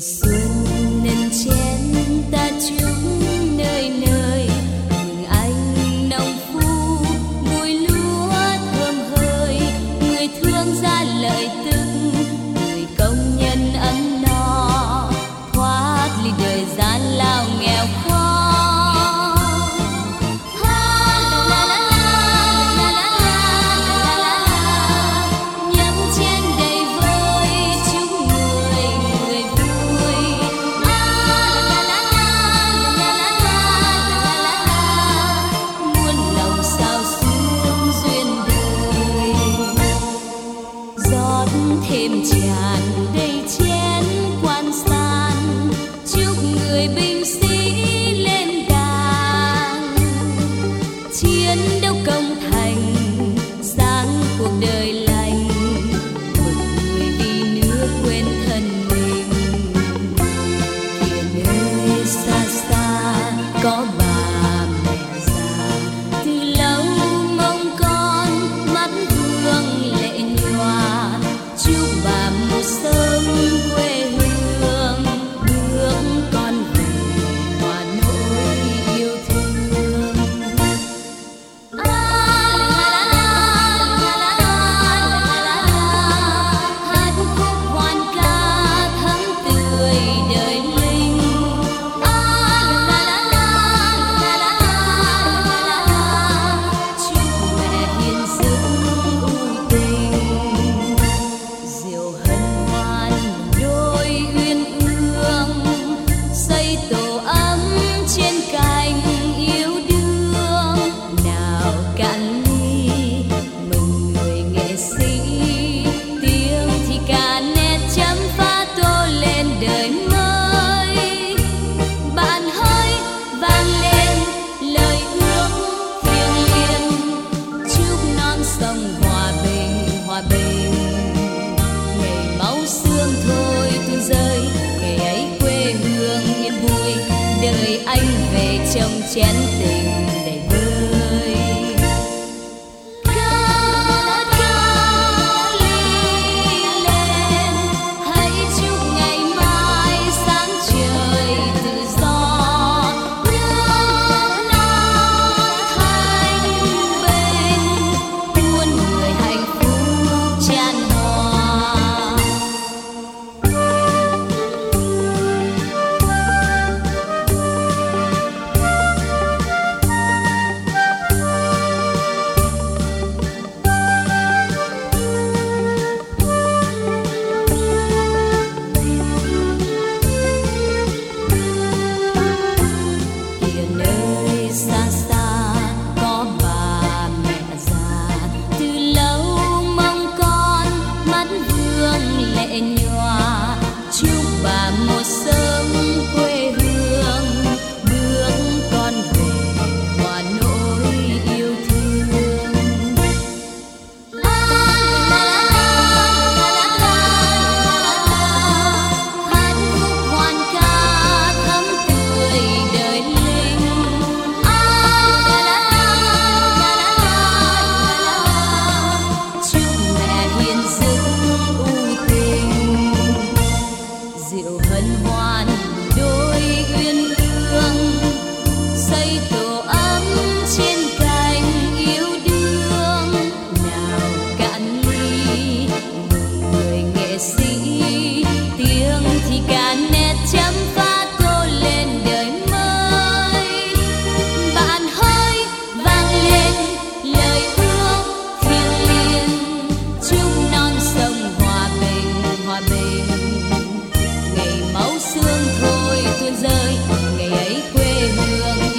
思念。đêm tràn đầy chén quan san. Chúc người binh sĩ lên càng. Chiến đấu công thành, sáng cuộc đời hòa bình. Ngày máu xương thôi tuôn rơi, ngày ấy quê hương yên vui. Đời anh về trong chén tình.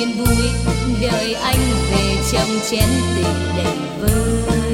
niềm vui đợi anh về trong chén tình đầy vơi